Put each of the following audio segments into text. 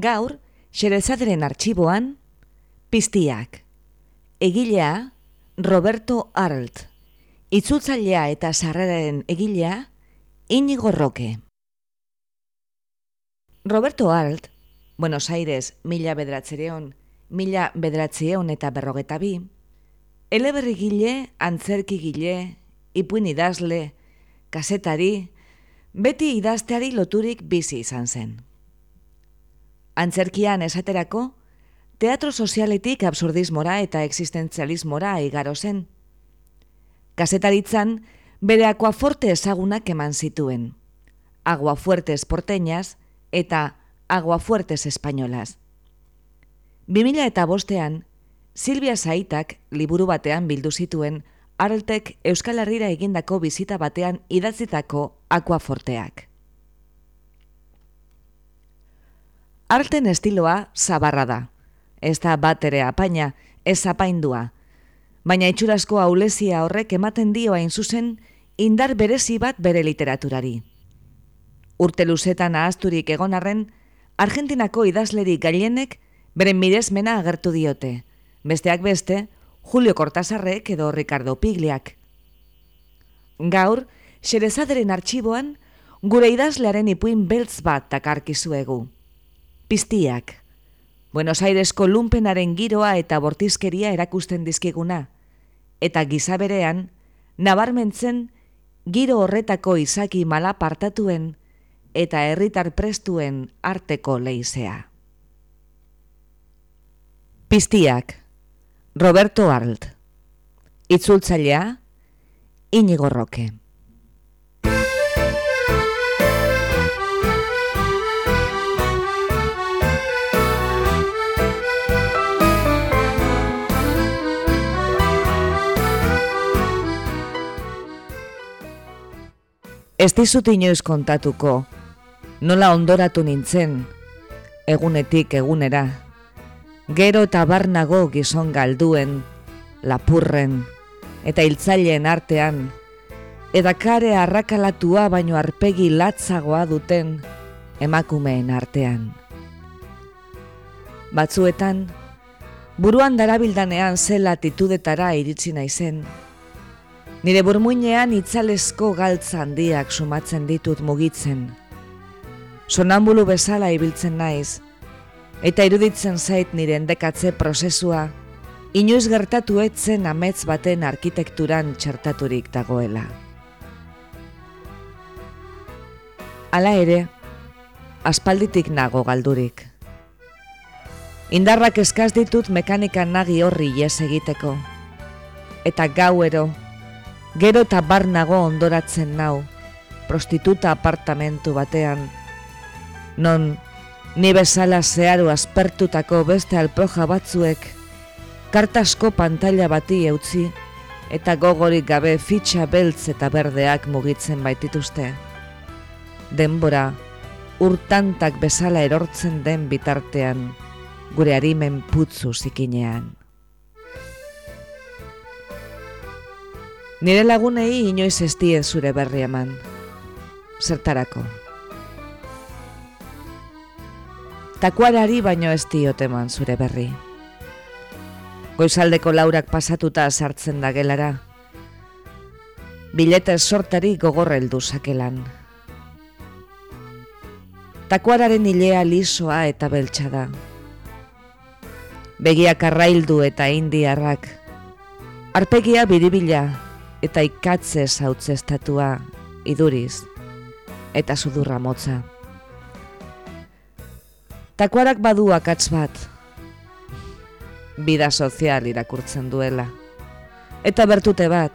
Gaur, Xerezaderen arxiboan, piztiak. Egilea, Roberto Arlt. Itzultzailea eta sarreraren egilea, Inigo Roque. Roberto Arlt, Buenos Aires, mila bedratzereon, mila bedratzeon eta berrogeta bi, eleberri gile, antzerki gile, ipuin idazle, kasetari, beti idazteari loturik bizi izan zen. Antzerkian esaterako, teatro sozialetik absurdismora eta existentzialismora igaro zen. Kasetaritzan, bere akuaforte ezagunak eman zituen. Aguafuertes porteñas eta aguafuertes espainolas. 2000 eta bostean, Silvia Zaitak liburu batean bildu zituen Arltek Euskal Herrira egindako bizita batean idatzitako akuaforteak. Arten estiloa zabarra da. Ez da bat ere apaina, ez apaindua. Baina itxurasko aulezia horrek ematen dio hain zuzen indar berezi bat bere literaturari. Urte luzetan ahazturik egon arren, Argentinako idazleri gailenek beren midezmena agertu diote. Besteak beste, Julio Cortasarrek edo Ricardo Pigliak. Gaur, xerezaderen arxiboan, gure idazlearen ipuin beltz bat takarkizuegu. Piztiak. Buenos Airesko lumpenaren giroa eta bortizkeria erakusten dizkiguna. Eta gizaberean, nabarmentzen giro horretako izaki mala partatuen eta herritar prestuen arteko leizea. Piztiak. Roberto Arlt. Itzultzailea, Inigo Roque. Ez dizut inoiz kontatuko, nola ondoratu nintzen, egunetik egunera. Gero eta barnago gizon galduen, lapurren, eta hiltzaileen artean, edakare arrakalatua baino arpegi latzagoa duten emakumeen artean. Batzuetan, buruan darabildanean zela titudetara iritsi naizen, Nire burmuinean itzalesko galtza handiak sumatzen ditut mugitzen. Sonambulu bezala ibiltzen naiz, eta iruditzen zait nire endekatze prozesua, inoiz gertatu etzen amets baten arkitekturan txertaturik dagoela. Hala ere, aspalditik nago galdurik. Indarrak eskaz ditut mekanikan nagi horri jes egiteko. Eta gauero, Gero eta barnago ondoratzen nau, prostituta apartamentu batean, non ni bezala zeharu aspertutako beste alproja batzuek, kartasko pantalla bati eutzi, eta gogorik gabe fitxa beltz eta berdeak mugitzen baitituzte. Denbora, urtantak bezala erortzen den bitartean, gure harimen putzu zikinean. Nire lagunei inoiz estie zure berri eman. Zertarako. Takuarari baino ez dioteman zure berri. Goizaldeko laurak pasatuta sartzen da gelara. Bilete sortari gogorreldu sakelan. Takuararen hilea lisoa eta beltsa da. Begiak arraildu eta indiarrak. Arpegia biribila eta ikatze zautzestatua iduriz eta sudurra motza. Takuarak badu akatz bat. Bida sozial irakurtzen duela. Eta bertute bat.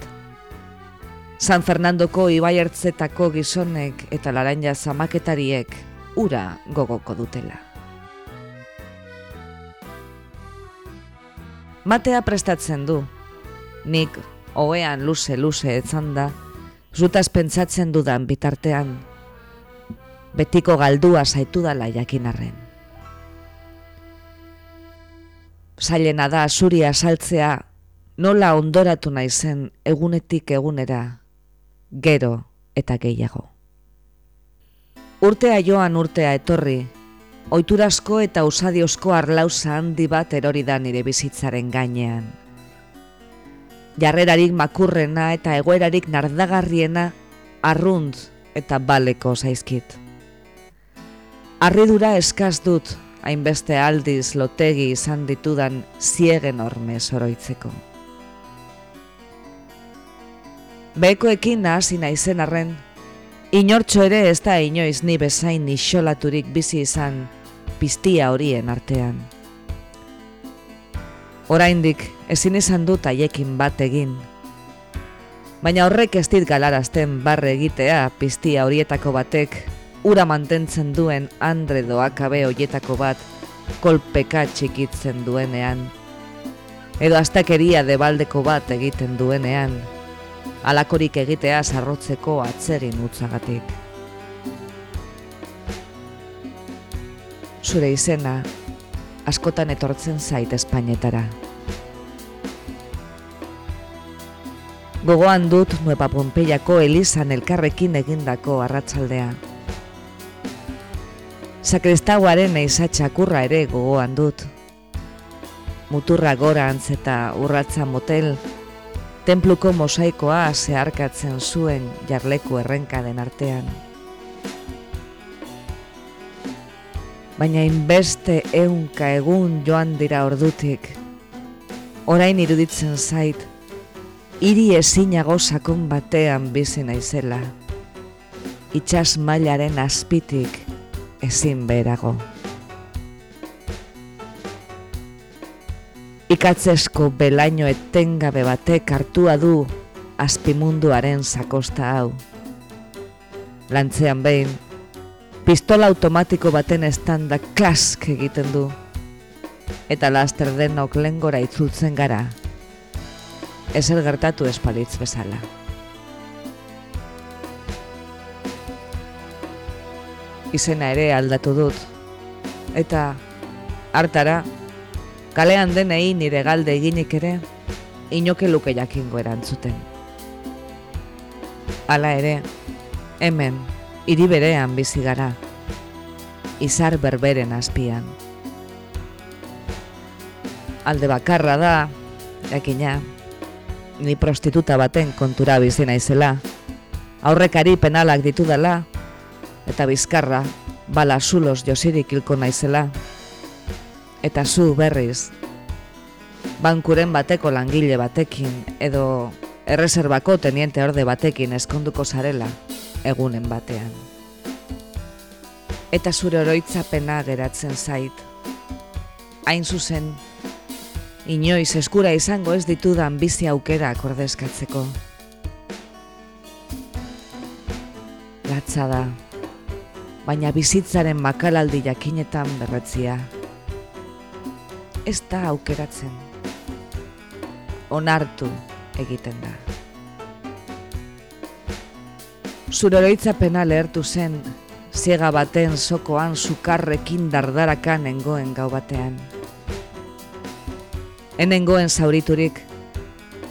San Fernandoko ibaiertzetako gizonek eta laranja zamaketariek ura gogoko dutela. Matea prestatzen du. Nik hoean luze-luze etzan da, zutaz pentsatzen dudan bitartean, betiko galdua zaitu dala jakinarren. Zailena da zuria saltzea nola ondoratu naizen egunetik egunera, gero eta gehiago. Urtea joan urtea etorri, oiturasko eta usadiozko arlauza handi bat erori da nire bizitzaren gainean. Jarrerarik makurrena eta egoerarik nardagarriena arrunt eta baleko zaizkit. Arridura eskaz dut, hainbeste aldiz lotegi izan ditudan ziegen orme oroitzeko. Bekoekin nahasi naizen arren, inortxo ere ez da inoiz ni bezain isolaturik bizi izan piztia horien artean. Oraindik ezin izan dut haiekin bat egin. Baina horrek ez dit galarazten barre egitea piztia horietako batek ura mantentzen duen andre doakabe hoietako bat kolpeka txikitzen duenean. Edo astakeria debaldeko bat egiten duenean, alakorik egitea sarrotzeko atzegin utzagatik. Zure izena, askotan etortzen zait Espainetara. Gogoan dut Nueva Pompeiako Elizan elkarrekin egindako arratsaldea. Sakristauaren eiza txakurra ere gogoan dut. Muturra gora antzeta urratza motel, Templuko mosaikoa zeharkatzen zuen jarleku errenka den artean. Baina inbeste eunka egun joan dira ordutik. Orain iruditzen zait, hiri ezinago sakon batean bizi naizela. Itxas mailaren azpitik ezin berago. Ikatzesko belaino etengabe batek hartua du azpimunduaren sakosta hau. Lantzean behin, pistola automatiko baten estanda klask egiten du. Eta laster denok lengora itzultzen gara. Ez gertatu espalitz bezala. Izena ere aldatu dut. Eta hartara kalean denei nire galde eginik ere, inoke luke jakingo erantzuten. Hala ere, hemen, hiri berean bizi gara, izar berberen azpian. Alde bakarra da, jakina, ni prostituta baten kontura bizi naizela, aurrekari penalak ditudala, eta bizkarra, bala zulos josirik hilko naizela, eta zu berriz bankuren bateko langile batekin edo erreserbako teniente orde batekin eskonduko zarela egunen batean. Eta zure oroitzapena geratzen zait. Hain zuzen, inoiz eskura izango ez ditudan bizi aukera akordezkatzeko. Latza da, baina bizitzaren makalaldi jakinetan berretzia ez da aukeratzen. Onartu egiten da. Zuroroitzapena lehertu zen, ziega baten sokoan sukarrekin dardarakan engoen gau batean. Enengoen zauriturik,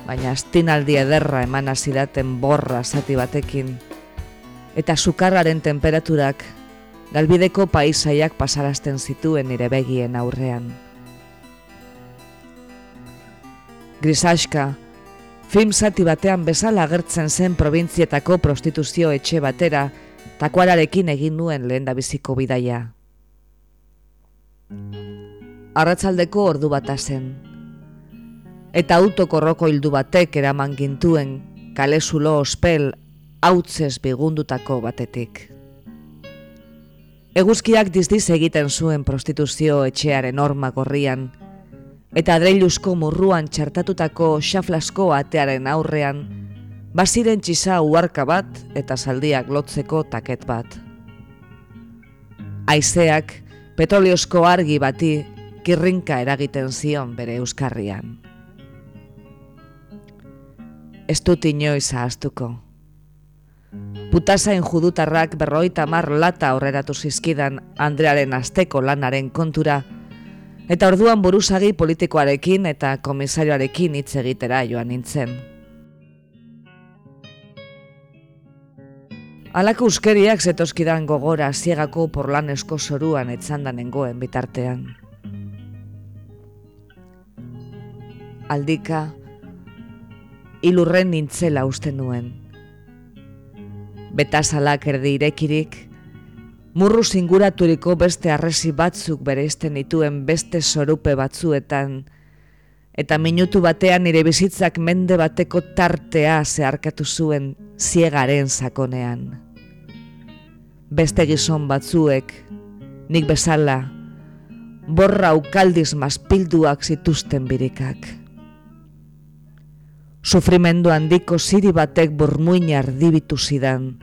baina astinaldi ederra eman azidaten borra zati batekin, eta sukarraren temperaturak galbideko paisaiak pasarazten zituen nire begien aurrean. Grisaxka, film zati batean bezala agertzen zen probintzietako prostituzio etxe batera, takuararekin egin nuen lehen biziko bidaia. Arratzaldeko ordu bata zen. Eta autokorroko hildu batek eraman gintuen kalezulo ospel hautzez bigundutako batetik. Eguzkiak dizdiz egiten zuen prostituzio etxearen orma gorrian, eta adreiluzko murruan txartatutako xaflasko atearen aurrean, baziren txisa uarka bat eta zaldiak lotzeko taket bat. Aizeak petroleosko argi bati kirrinka eragiten zion bere euskarrian. Ez dut inoiz ahaztuko. Putasain judutarrak berroita mar lata horreratu zizkidan Andrearen asteko lanaren kontura, eta orduan buruzagi politikoarekin eta komisarioarekin hitz egitera joan nintzen. Alako uskeriak zetozkidan gogora ziegako porlanesko zoruan etzandan nengoen bitartean. Aldika, ilurren nintzela uste nuen. Betazalak erdi irekirik, murru zinguraturiko beste arresi batzuk bere izten dituen beste sorupe batzuetan, eta minutu batean nire bizitzak mende bateko tartea zeharkatu zuen ziegaren sakonean. Beste gizon batzuek, nik bezala, borra ukaldiz mazpilduak zituzten birikak. Sufrimendu handiko ziri batek burmuin ardibitu zidan,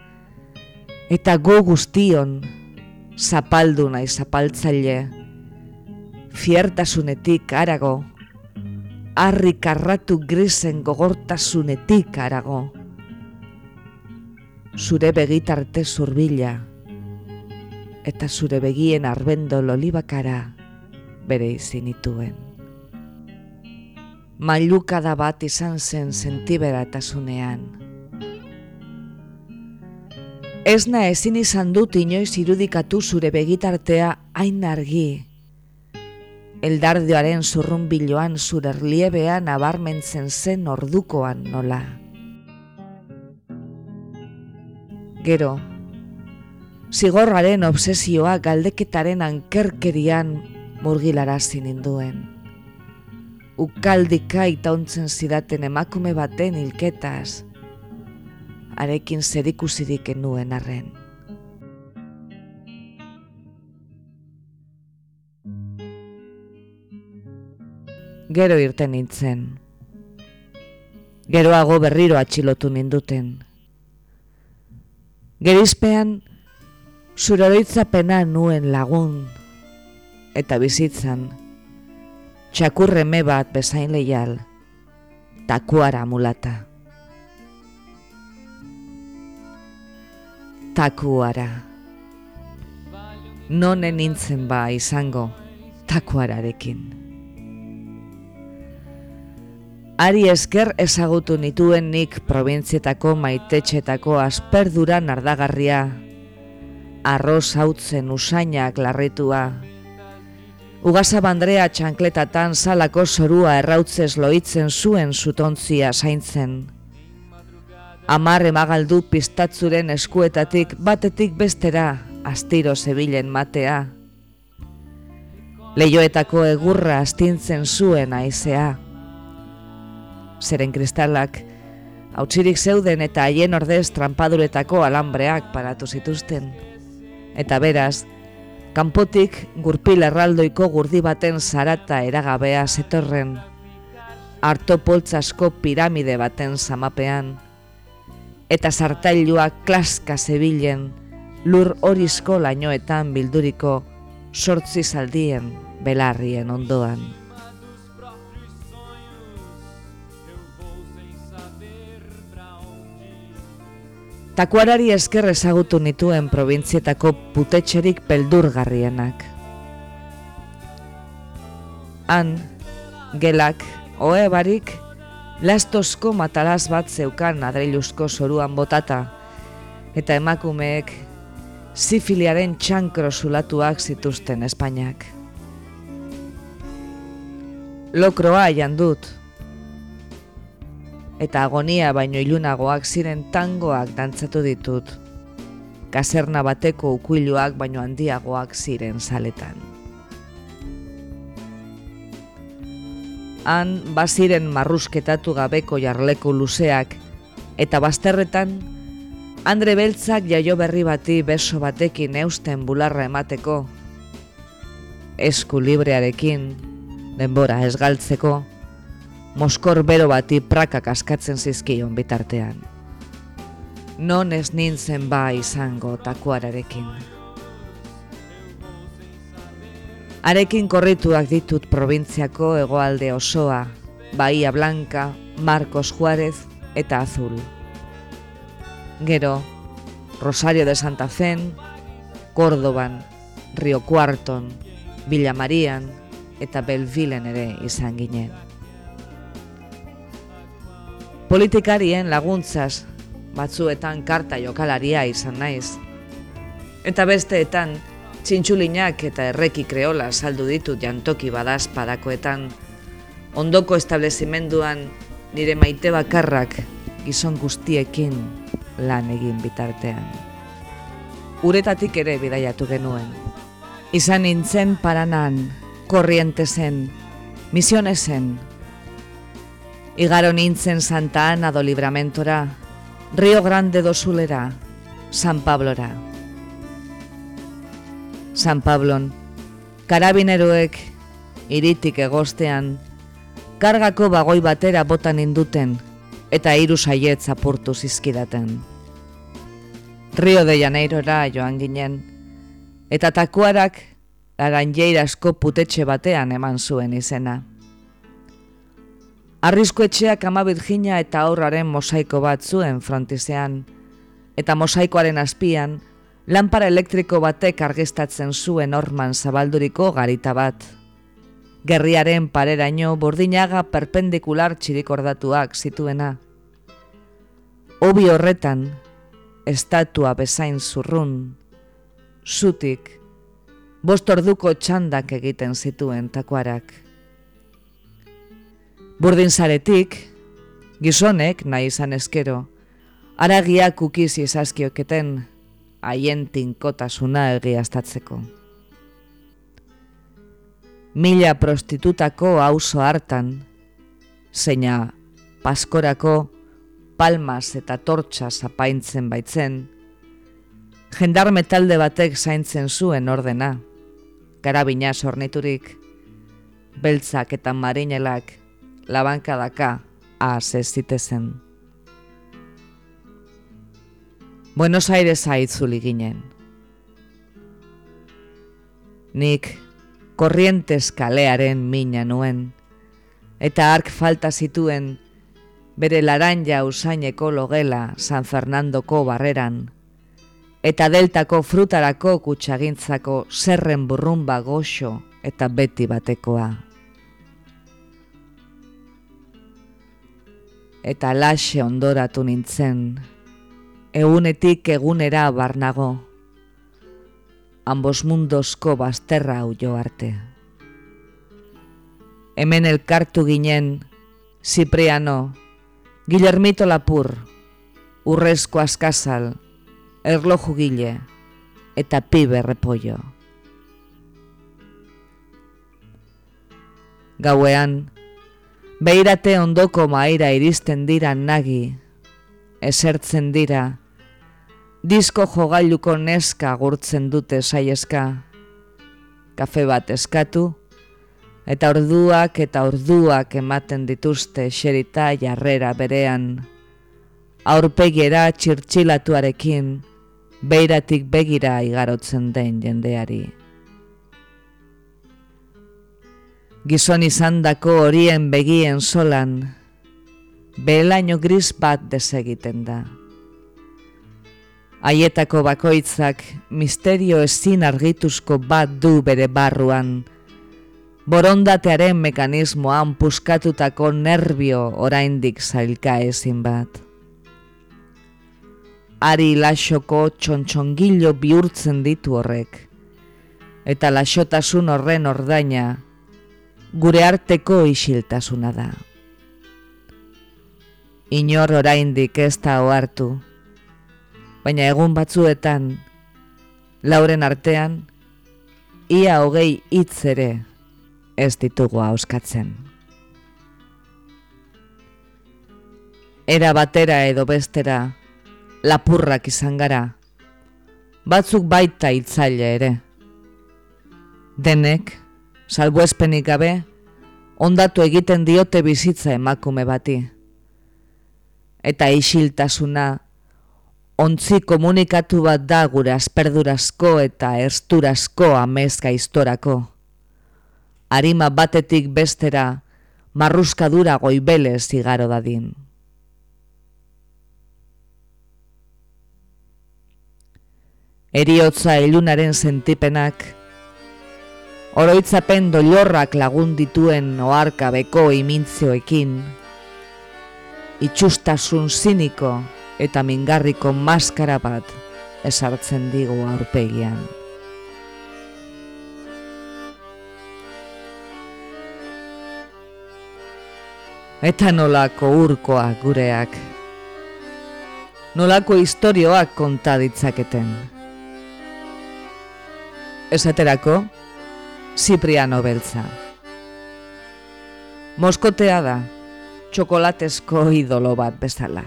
eta go guztion, zapaldu nahi zapaltzaile, fiertasunetik arago, harri karratu grisen gogortasunetik arago. Zure begitarte zurbila, eta zure begien arbendo lolibakara bere izinituen. Mailukada bat izan zen sentibera eta zunean. Ez na ezin izan dut inoiz irudikatu zure begitartea hain argi, eldardioaren zurrun biloan zure erliebean abarmentzen zen ordukoan nola. Gero, zigorraren obsesioa galdeketaren ankerkerian murgilara zininduen. Ukaldika itauntzen zidaten emakume baten hilketaz, arekin zerikusirik enuen arren. gero irten nintzen. Geroago berriro atxilotu ninduten. Gerizpean, zuraroitzapena nuen lagun, eta bizitzan, txakurreme bat bezain lehial, takuara mulata. Takuara. Nonen nintzen ba izango, takuararekin. Ari esker ezagutu nituen nik provintzietako maitetxetako asperdura nardagarria, arroz hautzen usainak larritua, Ugasa bandrea txankletatan salako zorua errautzez loitzen zuen zutontzia zaintzen. Amar emagaldu pistatzuren eskuetatik batetik bestera astiro zebilen matea. Leioetako egurra astintzen zuen aizea zeren kristalak, hautsirik zeuden eta haien ordez trampaduretako alambreak paratu zituzten. Eta beraz, kanpotik gurpil erraldoiko gurdi baten zarata eragabea zetorren, harto poltsasko piramide baten zamapean, eta zartailuak klaska zebilen, lur horizko lainoetan bilduriko sortzi zaldien belarrien ondoan. Takuarari esker ezagutu nituen probintzietako putetxerik peldurgarrienak. Han, gelak, oe barik, lastozko matalaz bat zeukan adreiluzko zoruan botata, eta emakumeek zifiliaren txankro zulatuak zituzten Espainiak. Lokroa jandut, eta agonia baino ilunagoak ziren tangoak dantzatu ditut. Kaserna bateko ukuiluak baino handiagoak ziren saletan. Han baziren marrusketatu gabeko jarleko luzeak eta bazterretan Andre beltzak jaio berri bati beso batekin eusten bularra emateko, esku librearekin, denbora esgaltzeko, moskor bero bati prakak askatzen zizkion bitartean. Non ez nintzen ba izango takuararekin. Arekin korrituak ditut provintziako hegoalde osoa, Bahia Blanca, Marcos Juárez eta Azul. Gero, Rosario de Santa Fen, Cordoban, Rio Cuarton, Villa Marian eta Belvilen ere izan ginen. Politikarien laguntzaz batzuetan karta jokalaria izan naiz. Eta besteetan, txintxulinak eta erreki kreola saldu ditut jantoki badaz padakoetan, ondoko establezimenduan nire maite bakarrak gizon guztiekin lan egin bitartean. Uretatik ere bidaiatu genuen. Izan nintzen paranan, korriente zen, misione zen. Igaro nintzen Santa Ana do Libramentora, Rio Grande do Sulera, San Pablora. San Pablon, karabineroek iritik egostean, kargako bagoi batera botan induten eta hiru saiet zapurtu zizkidaten. Rio de Janeirora joan ginen, eta takuarak laranjeirasko putetxe batean eman zuen izena. Arrizko etxeak ama Virginia eta aurraren mosaiko bat zuen frontizean, eta mosaikoaren azpian, lanpara elektriko batek argistatzen zuen orman zabalduriko garita bat gerriaren pareraino burdinaga perpendikular txirikordatuak zituena. Obi horretan, estatua bezain zurrun, zutik, bost orduko txandak egiten zituen takuarak. Burdin zaretik, gizonek nahi izan eskero, aragiak ukizi izazkioketen, haien tinkotasuna egiaztatzeko. Mila prostitutako auzo hartan, zeina paskorako palmas eta tortsa zapaintzen baitzen, jendarme talde batek zaintzen zuen ordena, karabina sorniturik, beltzak eta marinelak labankadaka ahaz ez zitezen. Buenos Aires haitzuli ginen. Nik korrientes kalearen mina nuen, eta ark falta zituen bere laranja usaineko logela San Fernandoko barreran, eta deltako frutarako kutsagintzako zerren burrumba goxo eta beti batekoa. Eta laxe ondoratu nintzen, egunetik egunera barnago, ambos mundosko bazterra huio arte. Hemen elkartu ginen, Cipriano, Guillermito Lapur, Urrezko Askazal, Erloju Gile, eta Pibe Repollo. Gauean, beirate ondoko maira iristen dira nagi, esertzen dira, disko jogailuko neska gurtzen dute saieska. Kafe bat eskatu, eta orduak eta orduak ematen dituzte xerita jarrera berean. Aurpegiera txirtxilatuarekin, beiratik begira igarotzen den jendeari. Gizon izan dako horien begien solan, behelaino gris bat desegiten da. Aietako bakoitzak misterio ezin argituzko bat du bere barruan. Borondatearen mekanismoan puskatutako nerbio oraindik zailka ezin bat. Ari lasoko txontxongilo bihurtzen ditu horrek. Eta lasotasun horren ordaina gure arteko isiltasuna da. Inor oraindik ez da ohartu baina egun batzuetan, lauren artean, ia hogei hitz ere ez ditugu auskatzen. Era batera edo bestera, lapurrak izan gara, batzuk baita itzaile ere. Denek, salbuespenik gabe, ondatu egiten diote bizitza emakume bati. Eta isiltasuna, ontzi komunikatu bat da gure asperdurazko eta erzturazko amezka istorako. Arima batetik bestera, marruskadura goibelez igaro dadin. Eriotza ilunaren sentipenak, oroitzapen dolorrak lagun dituen oarkabeko imintzioekin, itxustasun ziniko eta mingarriko maskara bat esartzen digu aurpegian. Eta nolako urkoa gureak, nolako istorioak konta ditzaketen. Esaterako, Cipriano beltza. Moskotea da, txokolatezko idolo bat bezala.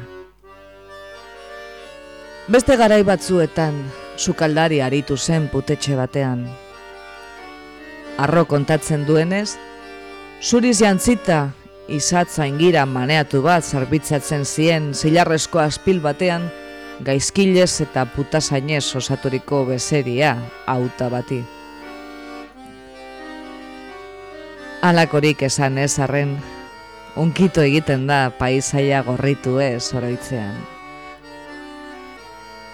Beste garai batzuetan, sukaldari aritu zen putetxe batean. Arro kontatzen duenez, zuriz jantzita, izatza ingira maneatu bat zarbitzatzen zien zilarrezko aspil batean, gaizkilez eta putasainez osaturiko bezeria auta bati. Alakorik esan ez arren, unkito egiten da paisaia gorritu ez oroitzean.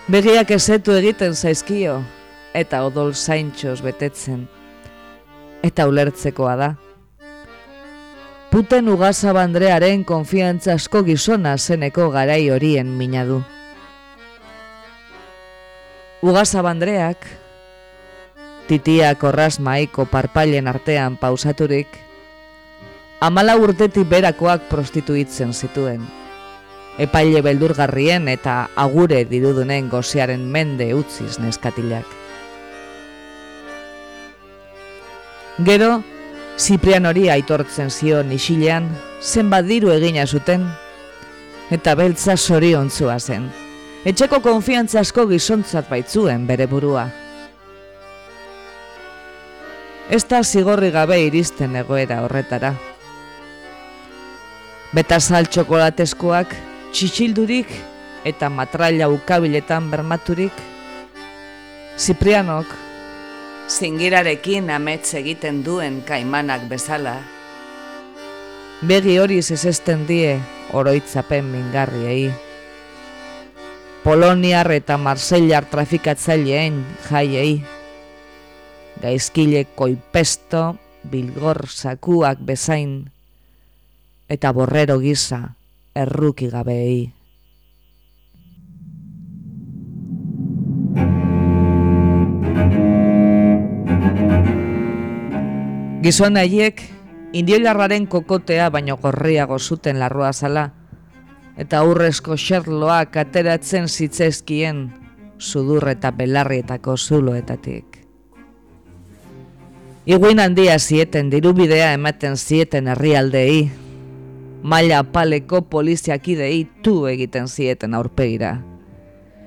Begiak esetu egiten zaizkio, eta odol zaintxos betetzen, eta ulertzekoa da. Puten ugasa bandrearen konfiantza asko gizona zeneko garai horien mina du. Ugasa bandreak, titia korraz maiko parpailen artean pausaturik, amala urtetik berakoak prostituitzen zituen. Epaile beldurgarrien eta agure dirudunen goziaren mende utziz neskatilak. Gero, Ziprian hori aitortzen zion isilean, zenbat diru egina zuten, eta beltza zoriontzua zen. Etxeko konfiantza asko gizontzat baitzuen bere burua. Ez da zigorri gabe iristen egoera horretara. Betazal txokolatezkoak, txitsildurik eta matraila ukabiletan bermaturik, Ziprianok, zingirarekin amets egiten duen kaimanak bezala, begi hori zezesten die oroitzapen mingarriei. Poloniar eta Marsellar trafikatzaileen jaiei, gaizkile koipesto, bilgor sakuak bezain, eta borrero gisa erruki gabeei. Gizon haiek, indioilarraren kokotea baino gorriago zuten larroa zala, eta aurrezko xerloak ateratzen zitzezkien sudur eta belarrietako zuloetatik. Iguin handia zieten dirubidea ematen zieten herrialdei. Maila paleko poliziakidei tu egiten zieten aurpegira.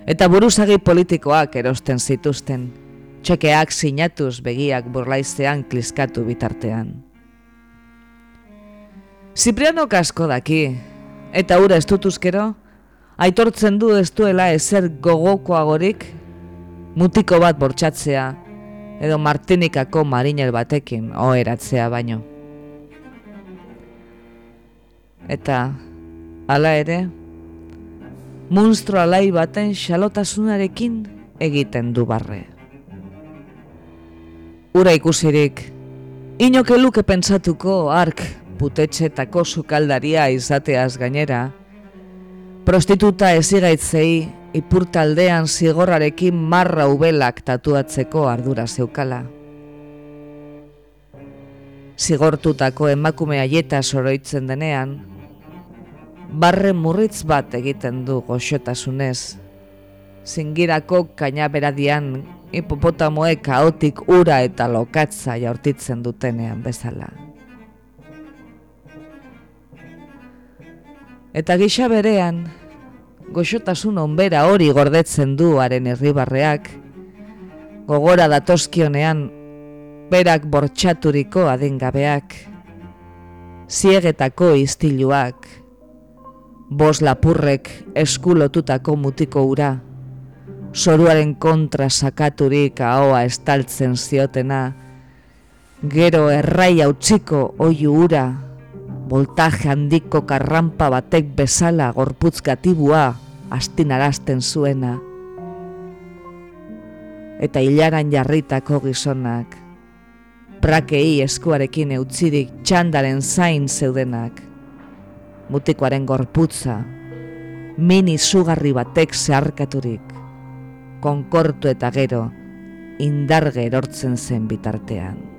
Eta buruzagi politikoak erosten zituzten. Txekeak sinatuz begiak burlaizean kliskatu bitartean. Zipriano kasko daki, eta ura ez dutuzkero, aitortzen du ez duela ezer gogokoagorik, mutiko bat bortxatzea, edo Martinikako marinel batekin oheratzea baino. Eta, hala ere, munstro alai baten xalotasunarekin egiten du barre. Ura ikusirik, inoke luke pentsatuko ark putetxetako sukaldaria izateaz gainera, prostituta ezigaitzei ipurtaldean zigorrarekin marra ubelak tatuatzeko ardura zeukala. Zigortutako emakume aieta soroitzen denean, barre murritz bat egiten du goxotasunez, zingirako kainaberadian hipopotamoek kaotik ura eta lokatza jaurtitzen dutenean bezala. Eta gisa berean, goxotasun onbera hori gordetzen du haren herribarreak, gogora datoskionean berak bortxaturiko adingabeak, ziegetako iztiluak, bos lapurrek eskulotutako mutiko ura, soruaren kontra sakaturik ahoa estaltzen ziotena, gero errai utziko oiu ura, voltaje handiko karrampa batek bezala gorputz gatibua astinarazten zuena. Eta hilaran jarritako gizonak, prakei eskuarekin eutzirik txandaren zain zeudenak, mutikoaren gorputza, mini sugarri batek zeharkaturik, konkortu eta gero, indarge erortzen zen bitartean.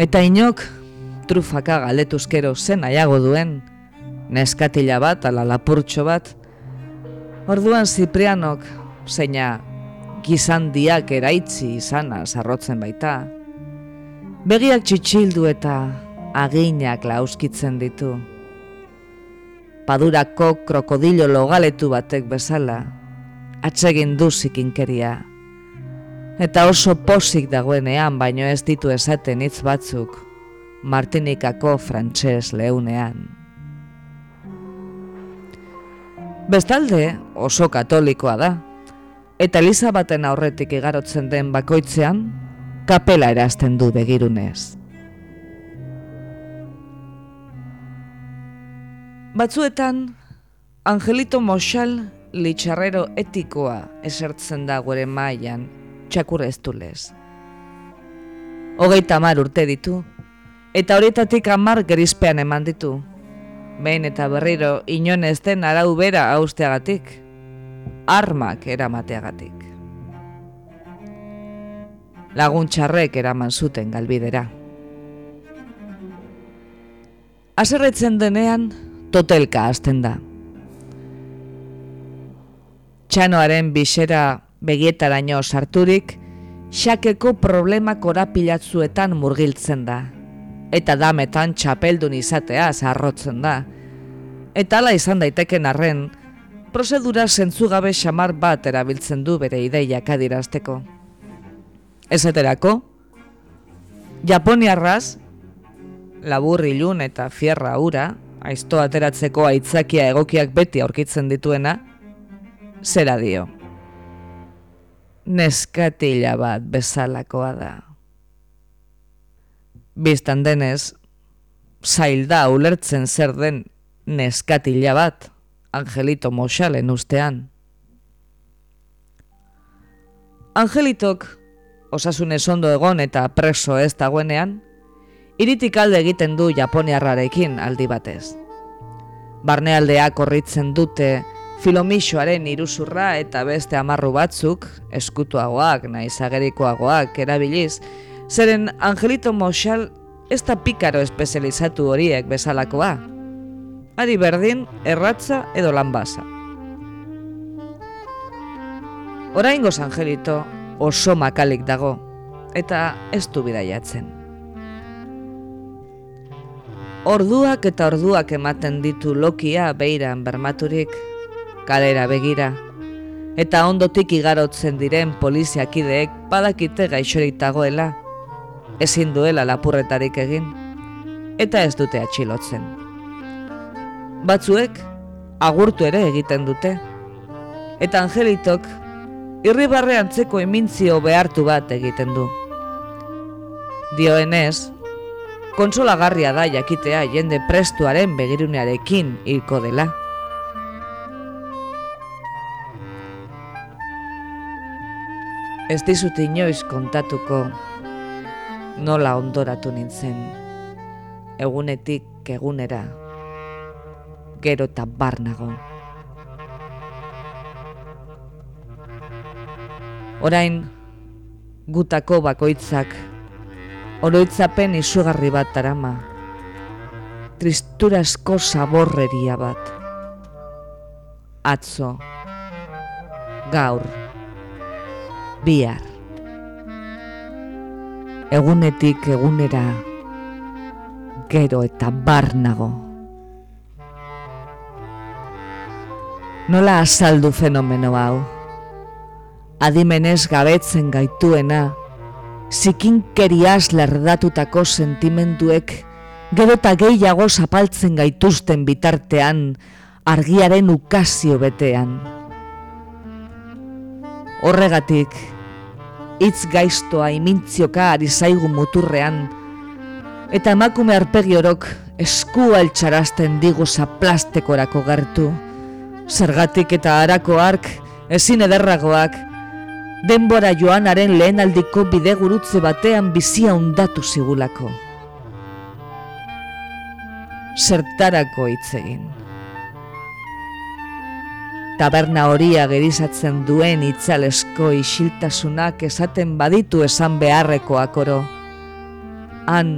Eta inok, trufaka galetuzkero zen aiago duen, neskatila bat, ala lapurtxo bat, orduan Ziprianok, zeina gizandiak eraitzi izana sarrotzen baita, begiak txitsildu eta aginak lauskitzen ditu. Padurako krokodilo logaletu batek bezala, atsegin duzik inkeria eta oso posik dagoenean baino ez ditu esaten hitz batzuk Martinikako frantses leunean. Bestalde oso katolikoa da, eta Elizabaten aurretik igarotzen den bakoitzean, kapela erazten du begirunez. Batzuetan, Angelito Moxal litxarrero etikoa esertzen da gure mailan txakur ez du lez. Hogeita amar urte ditu, eta horietatik amar gerizpean eman ditu. Behin eta berriro inon ez den arau bera austeagatik, armak eramateagatik. Lagun txarrek eraman zuten galbidera. Azerretzen denean, totelka hasten da. Txanoaren bisera begietaraino sarturik, xakeko problema korapilatzuetan murgiltzen da. Eta dametan txapeldun izatea zarrotzen da. Eta ala izan daiteken arren, prozedura zentzugabe xamar bat erabiltzen du bere ideiak adirazteko. Ezeterako, Japoniarraz, labur ilun eta fierra ura, aizto ateratzeko aitzakia egokiak beti aurkitzen dituena, zera dio neskatila bat bezalakoa da. Bistan denez, zail da ulertzen zer den neskatila bat, Angelito Moxalen ustean. Angelitok, osasunez ondo egon eta preso ez dagoenean, iritik alde egiten du Japoniarrarekin aldi batez. Barnealdeak horritzen dute Filomixoaren iruzurra eta beste amarru batzuk, eskutuagoak, naiz agerikoagoak erabiliz, zeren Angelito Moxal ez da pikaro espezializatu horiek bezalakoa. Ari berdin, erratza edo lanbaza. Oraingoz Angelito oso makalik dago, eta ez du bidaiatzen. Orduak eta orduak ematen ditu lokia beiran bermaturik, kalera begira. Eta ondotik igarotzen diren poliziakideek badakite gaixorik dagoela, ezin duela lapurretarik egin, eta ez dute atxilotzen. Batzuek agurtu ere egiten dute, eta angelitok irribarre antzeko emintzio behartu bat egiten du. Dioenez, konsolagarria da jakitea jende prestuaren begirunearekin hilko dela. Ez dizut inoiz kontatuko nola ondoratu nintzen, egunetik egunera, gero eta barnago. Orain, gutako bakoitzak, oroitzapen izugarri bat arama, tristurasko saborreria bat, atzo, gaur, bihar. Egunetik egunera gero eta barnago. Nola azaldu fenomeno hau? Adimenez gabetzen gaituena, zikinkeriaz lerdatutako sentimenduek gero eta gehiago zapaltzen gaituzten bitartean argiaren ukazio betean. Horregatik, hitz gaiztoa imintzioka ari zaigu muturrean, eta emakume arpegiorok esku altxarazten digu zaplastekorako gertu, zergatik eta harako ark ezin ederragoak, denbora joanaren lehen aldiko bidegurutze batean bizia undatu zigulako. Zertarako hitz egin. Taberna horia gerizatzen duen itzalesko isiltasunak esaten baditu esan beharrekoak oro. Han,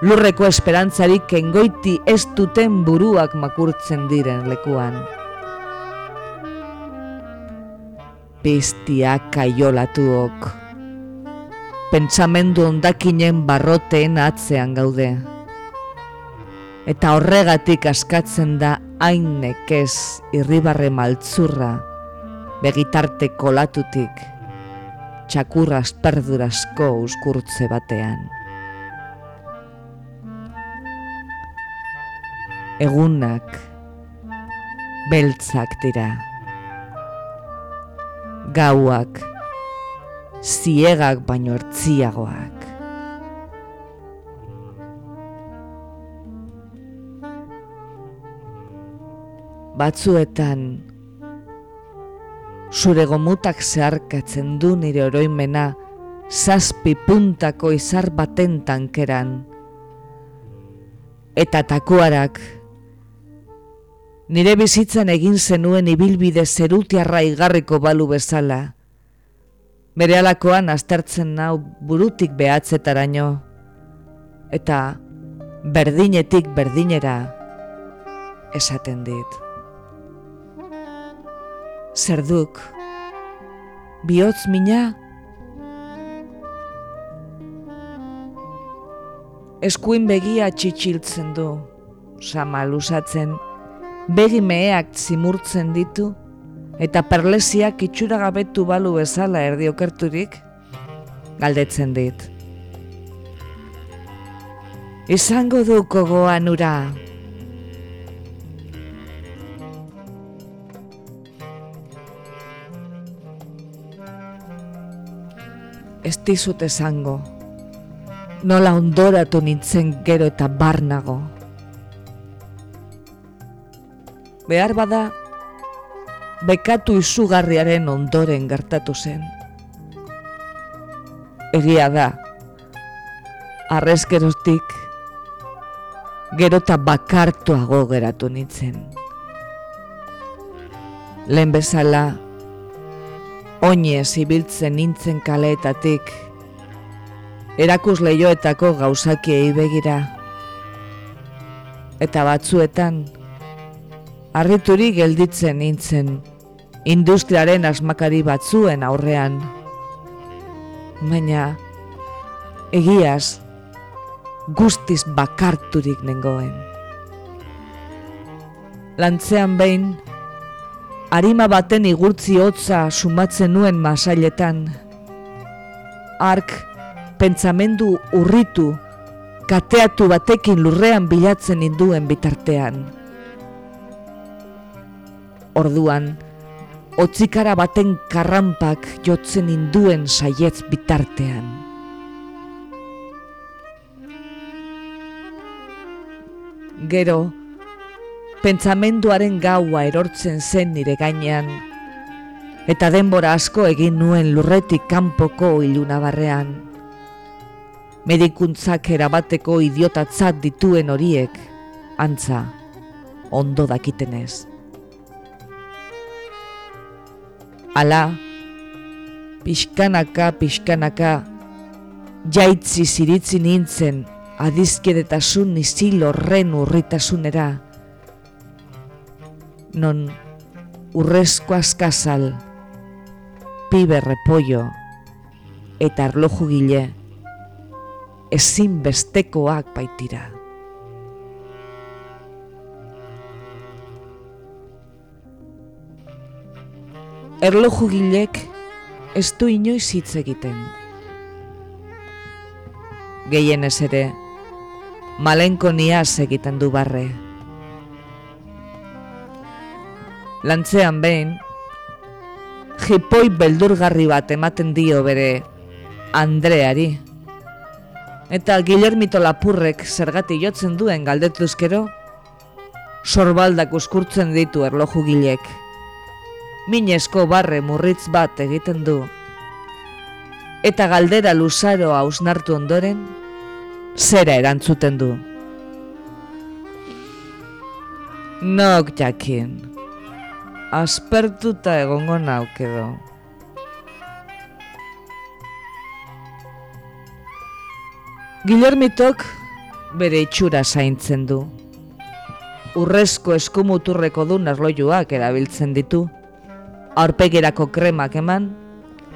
lurreko esperantzarik engoiti ez duten buruak makurtzen diren lekuan. piztia kaiolatuok. Pentsamendu ondakinen barroteen atzean gaude. Eta horregatik askatzen da hain nekez irribarre maltzurra begitarte kolatutik txakurraz perdurazko uskurtze batean. Egunak beltzak dira gauak, ziegak baino ertziagoak. Batzuetan, zure gomutak zeharkatzen du nire oroimena, zazpi puntako izar baten tankeran, eta takuarak, nire bizitzan egin zenuen ibilbide zerutiarra igarriko balu bezala. Bere alakoan aztertzen nau burutik behatzetaraino, eta berdinetik berdinera esaten dit. Zerduk, bihotz mina, eskuin begia txitxiltzen du, sama lusatzen, begi meheak zimurtzen ditu, eta perlesiak itxura gabetu balu bezala erdiokerturik, galdetzen dit. Izango du kogoan ura. Ez dizut esango, nola ondoratu nintzen gero eta barnago. behar bada bekatu izugarriaren ondoren gertatu zen. Egia da, arrezkerostik gerota bakartuago geratu nintzen. Lehen bezala, oinez ibiltzen nintzen kaleetatik, erakus lehioetako gauzakiei begira, eta batzuetan, Arrituri gelditzen nintzen, industriaren asmakari batzuen aurrean. Baina, egiaz, guztiz bakarturik nengoen. Lantzean behin, harima baten igurtzi hotza sumatzen nuen masailetan. Ark, pentsamendu urritu, kateatu batekin lurrean bilatzen induen bitartean orduan, otzikara baten karrampak jotzen induen saietz bitartean. Gero, pentsamenduaren gaua erortzen zen nire gainean, eta denbora asko egin nuen lurretik kanpoko ilunabarrean. Medikuntzak erabateko idiotatzat dituen horiek, antza, ondo dakitenez. ala, pixkanaka, pixkanaka, jaitzi ziritzi nintzen, adizkedetasun izil horren urritasunera, non urrezko askazal, pibe repollo eta arlo jugile, ezin bestekoak baitira. Erlo jugilek ez du inoiz hitz egiten. Gehienez ere, malenko niaz egiten du barre. Lantzean behin, jipoi beldurgarri bat ematen dio bere Andreari. Eta Guillermito Lapurrek zergati jotzen duen galdetuzkero, sorbaldak uskurtzen ditu erloju gilek. Minesko barre murritz bat egiten du. Eta galdera luzaro hausnartu ondoren, zera erantzuten du. Nok jakin, aspertuta egongo nauk edo. Guillermitok bere itxura zaintzen du. Urrezko eskumuturreko du narloioak erabiltzen ditu. Aurpegerako kremak eman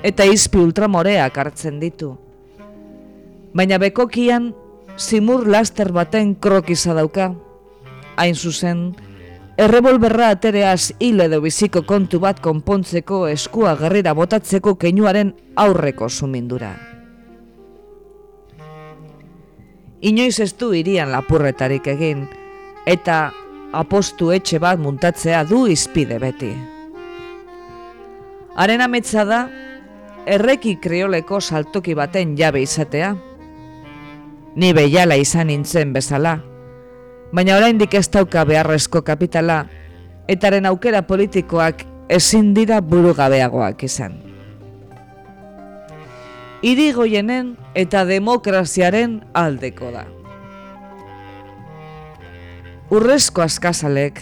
eta izpi ultramoreak hartzen ditu. Baina bekokian zimur laster baten krokiza dauka. Hain zuzen, errebolberra atereaz hil edo biziko kontu bat konpontzeko eskua gerrira botatzeko keinuaren aurreko sumindura. inoiz ez du irian lapurretarik egin, eta apostu etxe bat muntatzea du izpide beti. Haren ametsa da, erreki krioleko saltoki baten jabe izatea. Ni behiala izan nintzen bezala, baina oraindik ez dauka beharrezko kapitala, etaren aukera politikoak ezin dira burugabeagoak izan irigoienen eta demokraziaren aldeko da. Urrezko askazalek,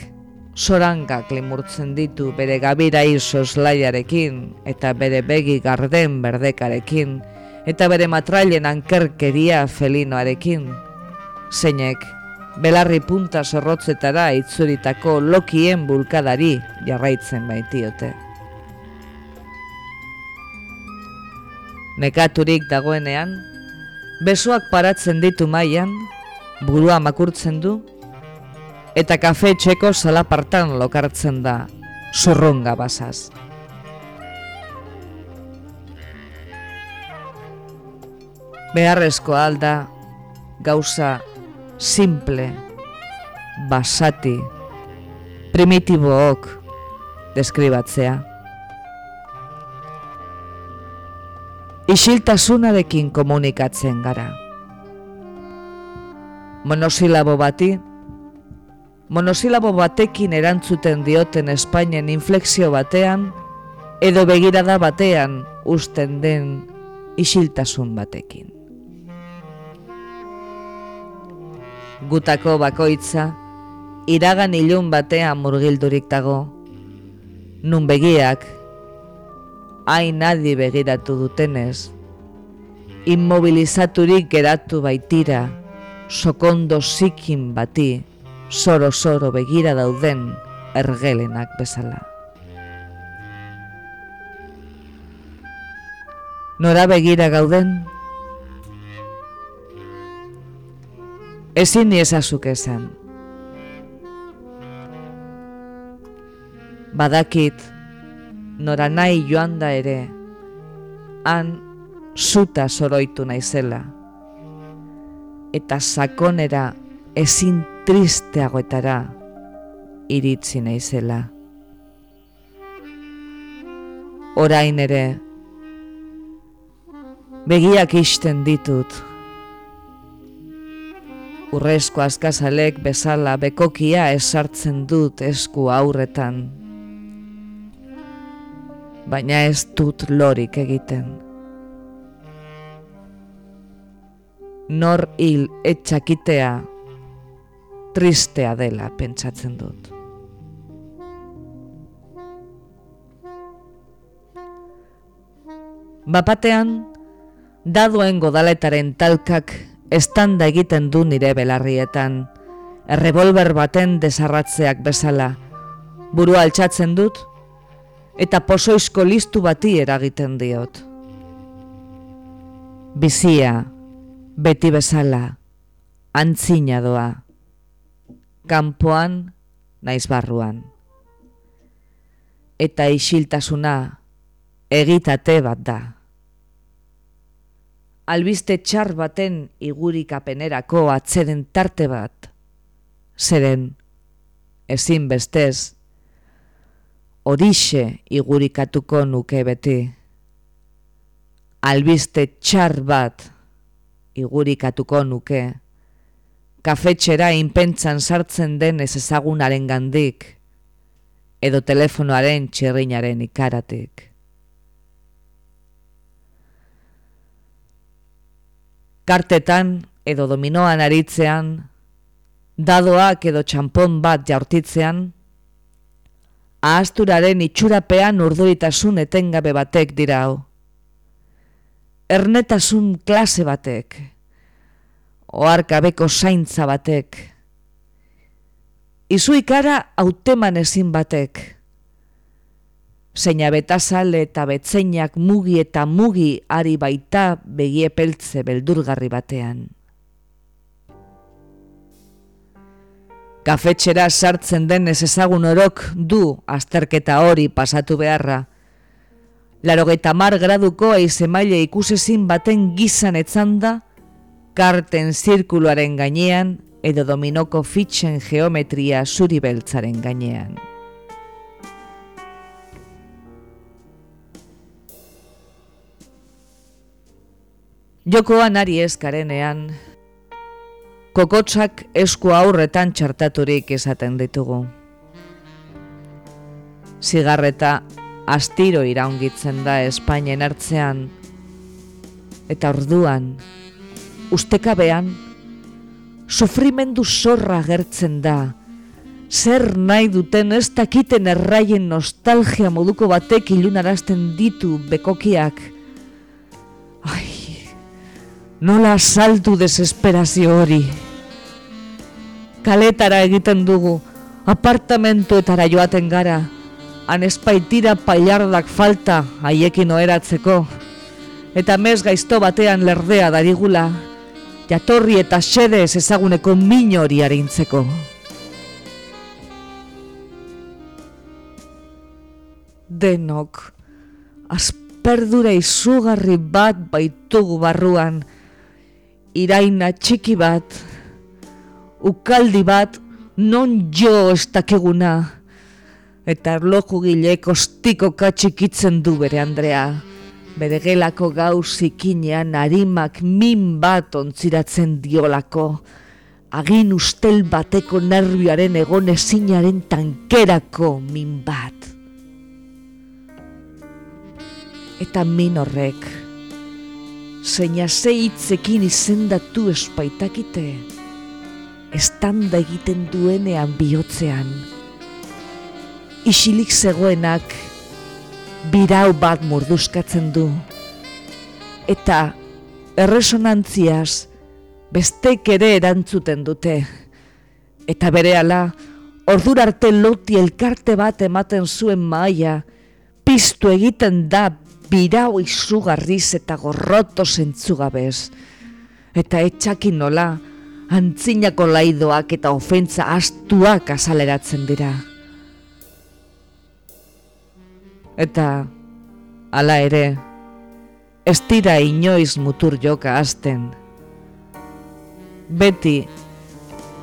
sorangak limurtzen ditu bere gabira isos laiarekin eta bere begi garden berdekarekin eta bere matrailen ankerkeria felinoarekin, zeinek belarri punta zorrotzetara itzuritako lokien bulkadari jarraitzen baitiote. nekaturik dagoenean, besoak paratzen ditu mailan, burua makurtzen du, eta kafe txeko salapartan lokartzen da, zorronga basaz. Beharrezko alda, gauza, simple, basati, primitibook, deskribatzea. isiltasunarekin komunikatzen gara. Monosilabo bati, monosilabo batekin erantzuten dioten Espainen inflexio batean, edo begirada batean usten den isiltasun batekin. Gutako bakoitza, iragan ilun batean murgildurik dago, nun begiak, hain adi begiratu dutenez, immobilizaturik geratu baitira, sokondo zikin bati, soro-soro begira dauden ergelenak bezala. Nora begira gauden? Ezin ni ezazuk esan. Badakit, nora nahi joan da ere, han zuta soroitu naizela, eta sakonera ezin tristeagoetara iritzi naizela. Orain ere, begiak isten ditut, urrezko askazalek bezala bekokia esartzen dut esku aurretan, baina ez dut lorik egiten. Nor hil etxakitea tristea dela pentsatzen dut. Bapatean, daduen godaletaren talkak estanda egiten du nire belarrietan, errebolber baten desarratzeak bezala, burua altxatzen dut, eta posoizko listu bati eragiten diot. Bizia, beti bezala, antzina doa, kanpoan naiz barruan. eta isiltasuna egitate bat da. Albiste txar baten igurikapenerako atzeden tarte bat, zeren, ezin bestez, horixe igurikatuko nuke beti. Albiste txar bat igurikatuko nuke, kafetxera inpentzan sartzen den ez ezagunaren gandik, edo telefonoaren txirrinaren ikaratik. Kartetan edo dominoan aritzean, dadoak edo txampon bat jaurtitzean, ahasturaren itxurapean urduritasun etengabe batek dira hau. Ernetasun klase batek, oarkabeko zaintza batek, izu ikara auteman ezin batek, zeina betazale eta betzeinak mugi eta mugi ari baita begiepeltze beldurgarri batean. Kafetxera sartzen denez ezagun orok du azterketa hori pasatu beharra. Larogeita mar graduko eizemaile ikusezin baten gizan etzanda, karten zirkuluaren gainean edo dominoko fitxen geometria zuri beltzaren gainean. Jokoan ari eskarenean, kokotsak esku aurretan txartaturik esaten ditugu. Zigarreta astiro iraungitzen da Espainien hartzean, eta orduan, ustekabean, sufrimendu zorra gertzen da, zer nahi duten ez dakiten erraien nostalgia moduko batek ilunarazten ditu bekokiak. Ai, nola saltu desesperazio hori? Kaletara egiten dugu, apartamentuetara joaten gara, han espaitira pailardak falta haiekin oeratzeko, eta mez gaizto batean lerdea darigula, jatorri eta xede ez ezaguneko min hori harintzeko. Denok, asperdura izugarri bat baitugu barruan, iraina txiki bat, ukaldi bat non jo ez dakeguna. Eta erloju gile kostiko katxikitzen du bere Andrea. Bere gelako gauz ikinean harimak min bat ontziratzen diolako. Agin ustel bateko nervioaren egon ezinaren tankerako min bat. Eta min horrek, zeina zeitzekin izendatu espaitakite estanda egiten duenean bihotzean. Isilik zegoenak birau bat murduzkatzen du. Eta erresonantziaz bestek ere erantzuten dute. Eta berehala, ordur arte loti elkarte bat ematen zuen maia, piztu egiten da birau izugarriz eta gorroto zentzugabez. Eta etxakin nola, antzinako laidoak eta ofentza astuak azaleratzen dira. Eta, hala ere, ez dira inoiz mutur joka azten. Beti,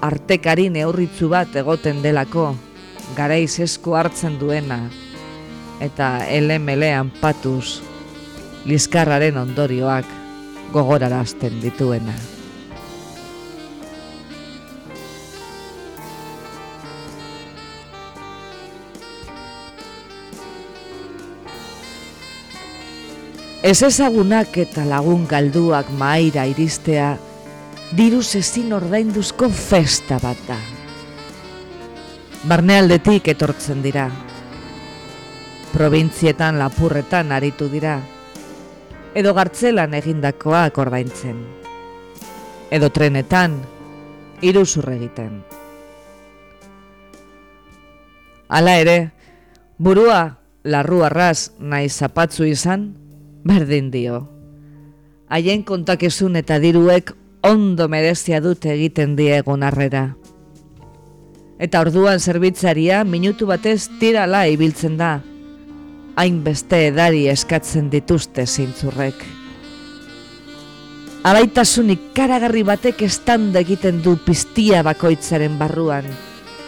artekari neurritzu bat egoten delako, garaiz esku hartzen duena, eta elemelean patuz, liskarraren ondorioak gogorarazten dituena. Ez ezagunak eta lagun galduak maira iristea, diruz ezin ordainduzko festa bat da. Barnealdetik etortzen dira. Provintzietan lapurretan aritu dira. Edo gartzelan egindakoak ordaintzen. Edo trenetan, iruzur egiten. Hala ere, burua larru arras nahi zapatzu izan, berdin dio. Haien kontakezun eta diruek ondo merezia dute egiten diegun arrera. Eta orduan zerbitzaria minutu batez tirala ibiltzen da, hainbeste edari eskatzen dituzte zintzurrek. Alaitasunik karagarri batek estanda egiten du piztia bakoitzaren barruan,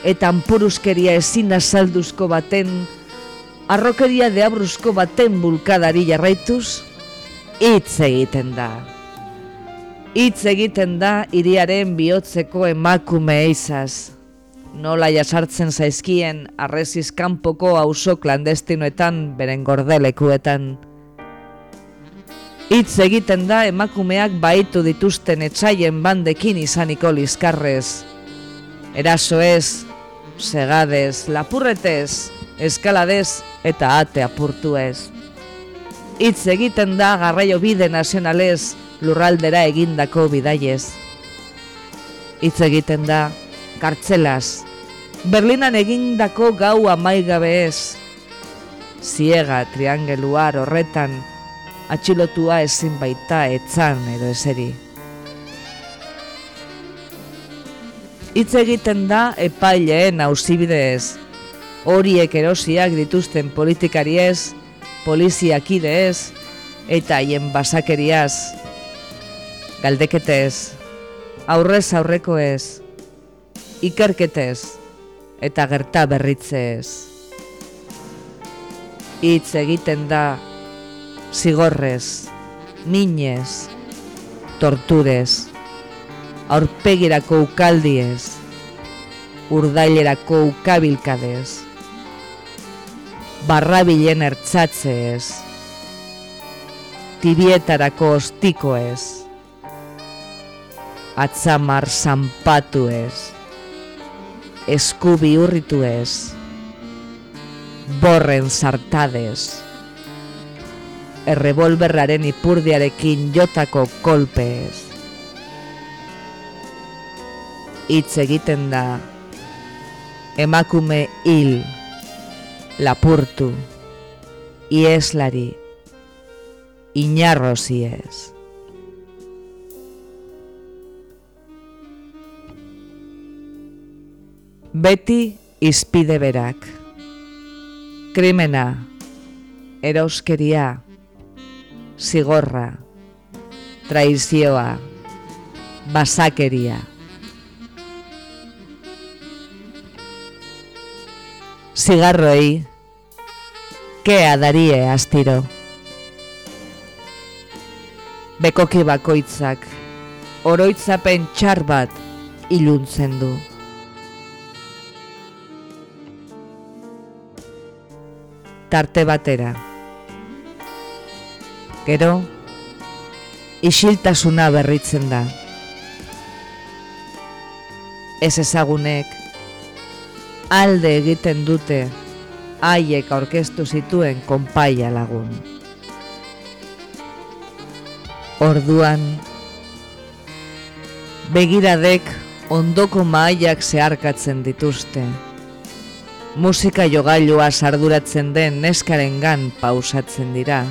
eta anpuruzkeria ezin azalduzko baten, arrokeria deabruzko baten bulkadari jarraituz, hitz egiten da. Hitz egiten da iriaren bihotzeko emakume eizaz, nola jasartzen zaizkien arreziz kanpoko auzo klandestinoetan beren gordelekuetan. Hitz egiten da emakumeak baitu dituzten etxaien bandekin izaniko lizkarrez. Eraso ez, segadez, lapurretez, eskaladez eta ate apurtu ez. Hitz egiten da garraio bide nazionalez lurraldera egindako bidaiez. Hitz egiten da kartzelaz, Berlinan egindako gau amaigabe ez. Ziega triangeluar horretan atxilotua ezin baita etzan edo eseri. Hitz egiten da epaileen auzibideez. Horiek erosiak dituzten politikariez, poliziakideez eta haien basakeriaz. Galdeketez, aurrez aurrekoez, ikerketez, eta gerta berritzez. Itz egiten da zigorrez, minez, torturez, aurpegirako ukaldiez, urdailerako ukabilkadez, barrabilen ertzatzez, tibietarako ostikoez, atzamar zanpatuez, eskubi urritu ez, borren sartadez, errebolberraren ipurdiarekin jotako kolpez. Itz egiten da, emakume hil, lapurtu, ieslari, inarrozi Beti izpide berak. Krimena, eroskeria, zigorra, traizioa, basakeria. Zigarroei, kea darie astiro. Bekoki bakoitzak, oroitzapen txar bat iluntzen du. Tarte batera. Gero, isiltasuna berritzen da. Ez ezagunek, alde egiten dute haiek aurkeztu zituen konpaia lagun. Orduan, begiradek ondoko maaiak zeharkatzen dituzte musika jogailua sarduratzen den neskaren gan pausatzen dira.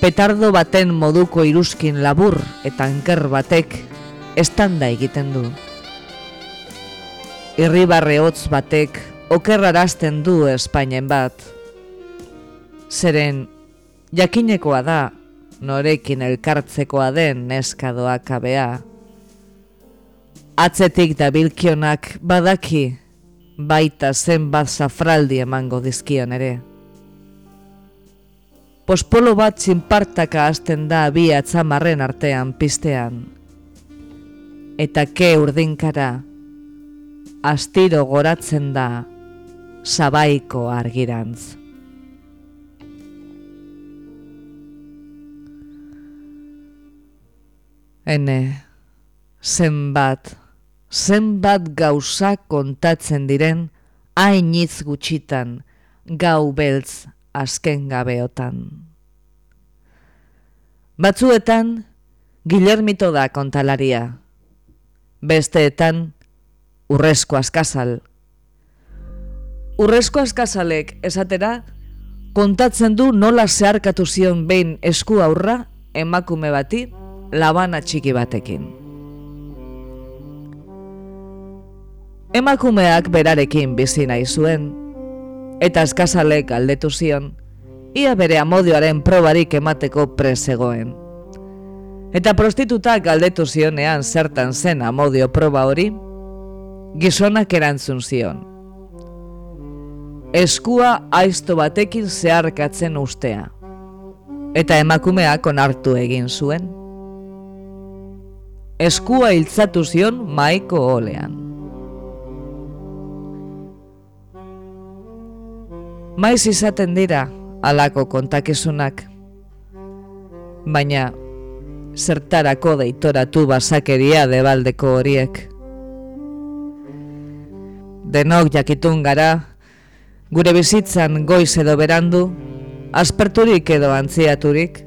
Petardo baten moduko iruzkin labur eta anker batek estanda egiten du. Irribarre hotz batek okerrarazten du Espainen bat. Zeren, jakinekoa da, norekin elkartzekoa den neskadoak abea. Atzetik da bilkionak badaki baita zenbat zafraldi emango dizkion ere. Pospolo bat txinpartaka hasten da bi atzamarren artean pistean. Eta ke urdinkara, astiro goratzen da sabaiko argirantz. Hene, zenbat, zenbat gauza kontatzen diren hainitz gutxitan gau beltz azken gabeotan. Batzuetan, Guillermito da kontalaria. Besteetan, urrezko askazal. Urrezko askazalek esatera, kontatzen du nola zeharkatu zion behin esku aurra emakume bati labana txiki batekin. Emakumeak berarekin bizi nahi zuen, eta eskazalek galdetu zion, ia bere amodioaren probarik emateko prezegoen. Eta prostitutak galdetu zionean zertan zen amodio proba hori, gizonak erantzun zion. Eskua aizto batekin zeharkatzen ustea, eta emakumeak onartu egin zuen. Eskua hiltzatu zion maiko olean. Maiz izaten dira alako kontakizunak, baina zertarako deitoratu basakeria debaldeko horiek. Denok jakitun gara, gure bizitzan goiz edo berandu, asperturik edo antziaturik,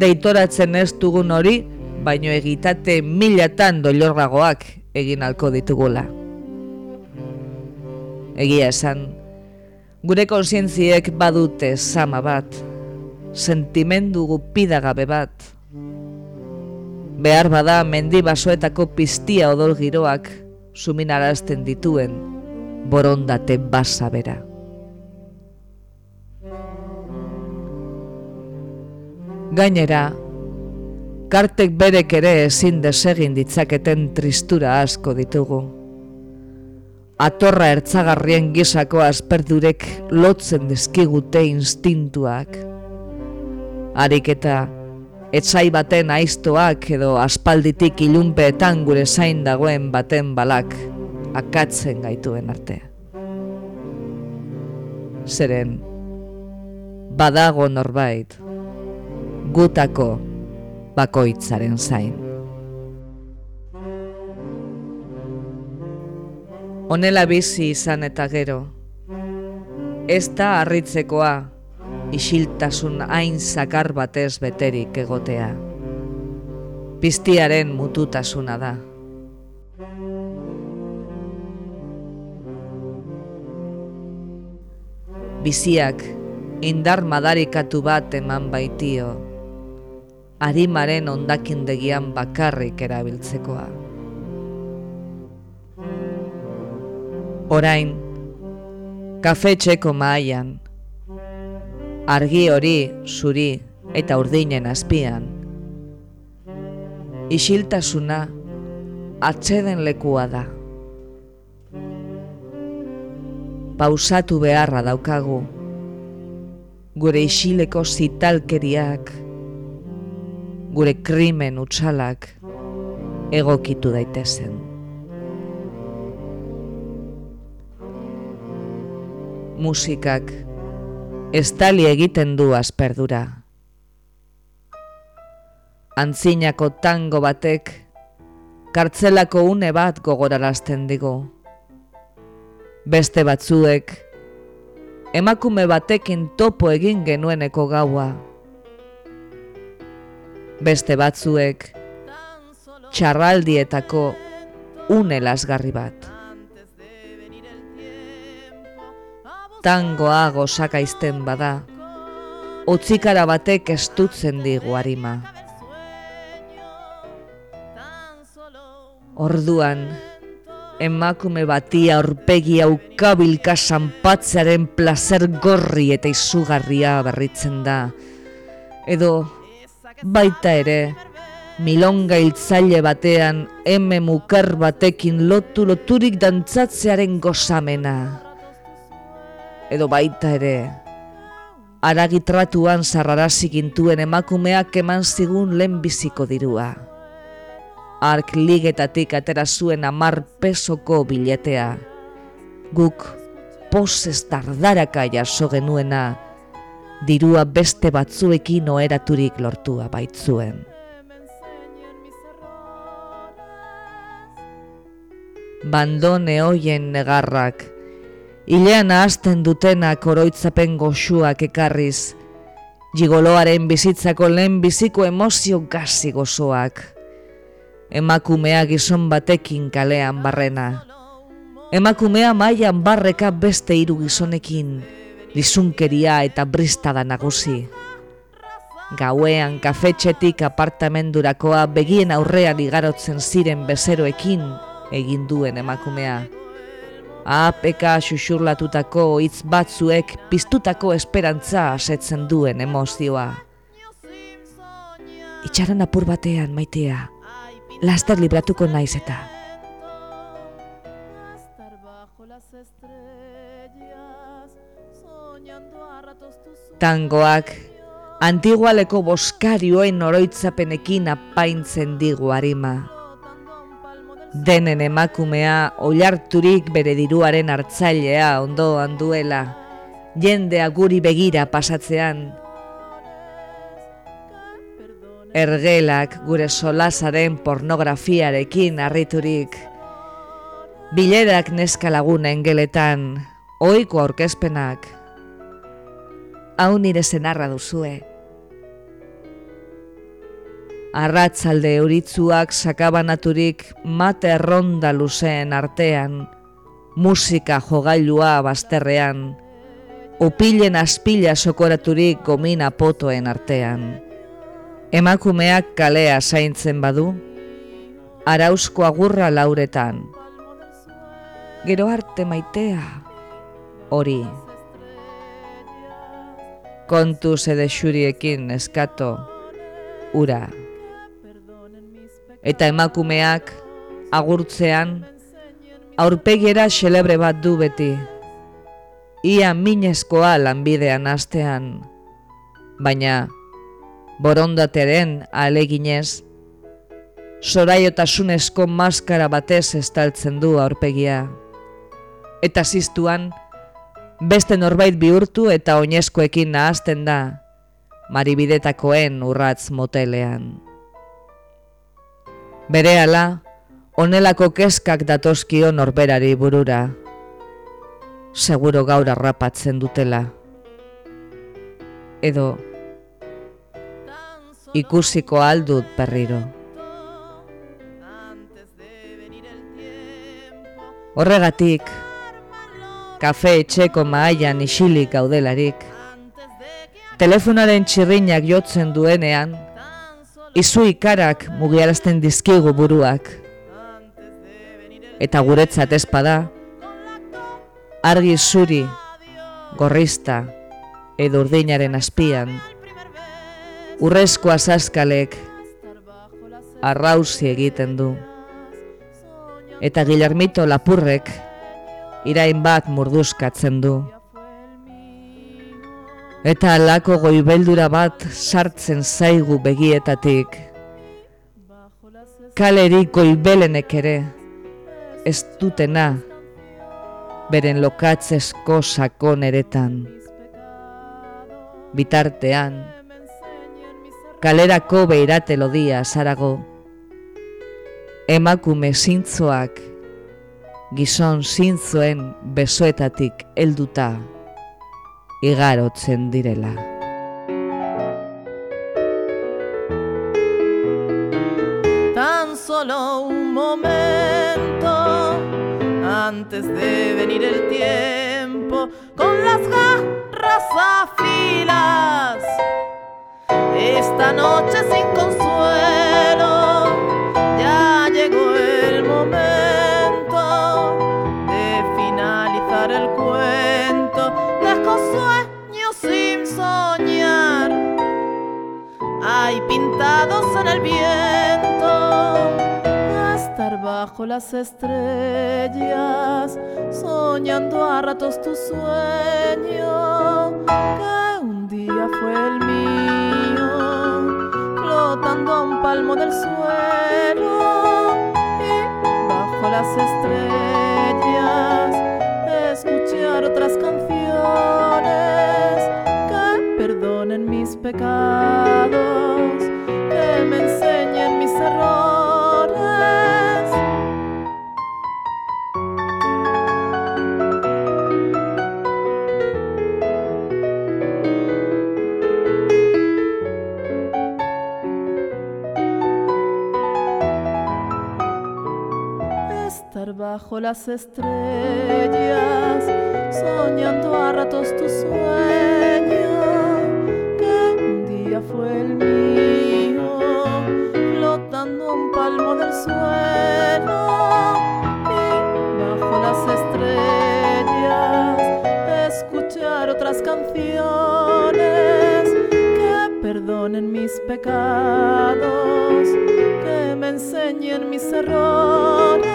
deitoratzen ez dugun hori, baino egitate milatan dolorragoak egin alko ditugula. Egia esan, Gure konsientziek badute sama bat, sentimendu gupidagabe bat. Behar bada mendi basoetako piztia odol giroak suminarazten dituen borondate basa bera. Gainera, kartek berek ere ezin desegin ditzaketen tristura asko ditugu atorra ertzagarrien gisako asperturek lotzen dizkigute instintuak. Harik eta etzai baten aiztoak edo aspalditik ilunpeetan gure zain dagoen baten balak akatzen gaituen arte. Zeren, badago norbait, gutako bakoitzaren zain. Honela bizi izan eta gero. Ez da harritzekoa, isiltasun hain zakar batez beterik egotea. Piztiaren mututasuna da. Biziak indar madarikatu bat eman baitio, harimaren ondakindegian bakarrik erabiltzekoa. Orain, kafetxeko maaian, argi hori zuri eta urdinen azpian, isiltasuna atzeden lekua da. Pausatu beharra daukagu, gure isileko zitalkeriak, gure krimen utxalak egokitu daitezen. Musikak estali egiten du asperdura. Antzinako tango batek kartzelako une bat gogorarazten digu. Beste batzuek emakume batekin topo egin genueneko gaua. Beste batzuek txarraldietako une lasgarri bat. Tangoa gozaka izten bada, utzikara batek estutzen digu harima. Orduan, emakume batia aurpegi aukabilka sanpatzearen placer gorri eta izugarria berritzen da. Edo, baita ere, milonga hiltzaile batean eme mukar batekin lotu loturik dantzatzearen gozamena edo baita ere. Aragitratuan zarrarazik intuen emakumeak eman zigun lehenbiziko dirua. Ark ligetatik atera zuen amar pesoko biletea. Guk posez tardaraka jaso genuena, dirua beste batzuekin oeraturik lortua baitzuen. Bandone hoien negarrak, Ilean ahazten dutenak oroitzapen goxuak ekarriz, jigoloaren bizitzako lehen biziko emozio gazi gozoak. Emakumea gizon batekin kalean barrena. Emakumea mailan barreka beste hiru gizonekin, lizunkeria eta bristada nagusi. Gauean kafetxetik apartamendurakoa begien aurrean igarotzen ziren bezeroekin egin duen emakumea apeka xuxurlatutako hitz batzuek piztutako esperantza asetzen duen emozioa. Itxaran apur batean maitea, laster libratuko naiz eta. Tangoak, antigualeko boskarioen oroitzapenekin apaintzen digu harima denen emakumea oilarturik bere diruaren hartzailea ondoan duela, jendea guri begira pasatzean. Ergelak gure solasaren pornografiarekin harriturik, bilerak neska lagunen geletan, oiko aurkezpenak, hau nire zenarra duzue, arratzalde euritzuak sakabanaturik mate erronda luzeen artean, musika jogailua bazterrean, upilen aspila sokoraturik gomina potoen artean. Emakumeak kalea zaintzen badu, arauzko agurra lauretan. Gero arte maitea, hori. Kontu zede xuriekin eskato, ura eta emakumeak agurtzean aurpegiera xelebre bat du beti. Ia minezkoa lanbidean astean, baina borondateren aleginez, soraiotasunezko maskara batez estaltzen du aurpegia. Eta ziztuan, beste norbait bihurtu eta oinezkoekin nahazten da, maribidetakoen urratz motelean. Bere ala, onelako keskak datozkio norberari burura. Seguro gaur arrapatzen dutela. Edo, ikusiko aldut berriro. Horregatik, kafe etxeko maaian isilik gaudelarik, telefonaren txirrinak jotzen duenean, izu ikarak mugiarazten dizkigu buruak. Eta guretzat ezpada, argi zuri, gorrista, edo urdinaren azpian, urrezko azazkalek, arrauzi egiten du. Eta Gilarmito lapurrek, irain bat murduzkatzen du. Eta alako goibeldura bat sartzen zaigu begietatik. Kalerik goibelenek ere, ez dutena, beren lokatzesko sakon eretan. Bitartean, kalerako beirate lodia zarago, emakume zintzoak, gizon zintzoen besoetatik helduta igarotzen direla. Tan solo un momento antes de venir el tiempo con las garras afilas. Esta noche viento estar bajo las estrellas, soñando a ratos tu sueño, que un día fue el mío, flotando a un palmo del suelo y bajo las estrellas escuchar otras canciones que perdonen mis pecados, me enseñen mis errores. Estar bajo las estrellas soñando a ratos tu sueño, Sueno y bajo las estrellas escuchar otras canciones que perdonen mis pecados, que me enseñen mis errores.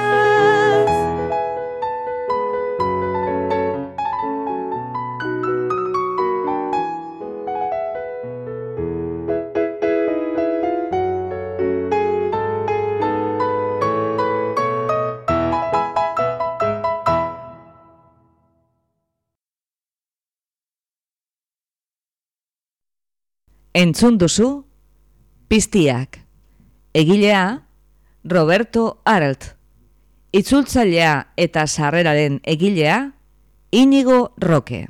Entzun duzu, piztiak. Egilea, Roberto Arlt. Itzultzailea eta sarreraren egilea, Inigo Roque.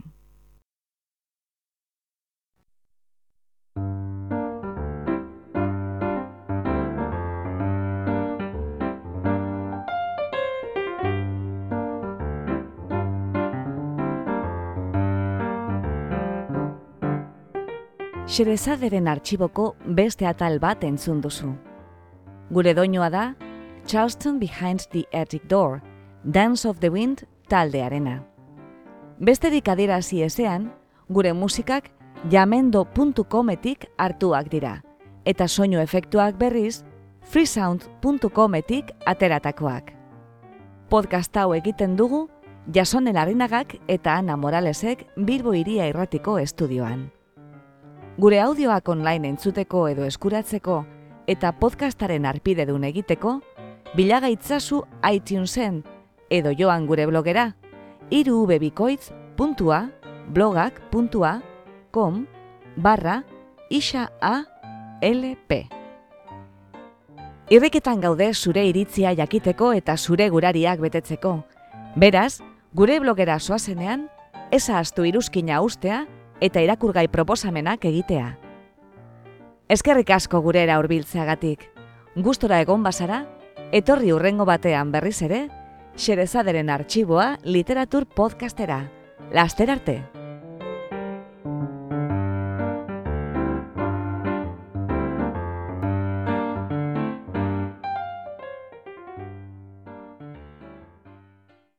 Xerezaderen artxiboko beste atal bat entzun duzu. Gure doinoa da Charleston Behind the Attic Door, Dance of the Wind taldearena. Beste dikadirazi ezean, gure musikak jamendo.cometik hartuak dira, eta soinu efektuak berriz freesound.cometik ateratakoak. Podcast hau egiten dugu Jasonen Arinagak eta Ana Moralesek Bilbo Iria Irratiko estudioan. Gure audioak online entzuteko edo eskuratzeko eta podcastaren arpidedun egiteko, bilagaitzazu iTunesen edo joan gure blogera irubebikoitz.blogak.com barra isa. Irriketan gaude zure iritzia jakiteko eta zure gurariak betetzeko. Beraz, gure blogera soazenean, eza astu iruzkina ustea eta irakurgai proposamenak egitea. Eskerrik asko gurera hurbiltzeagatik. Gustora egon bazara, etorri urrengo batean berriz ere, Xerezaderen arxiboa literatur podcastera. Laster arte!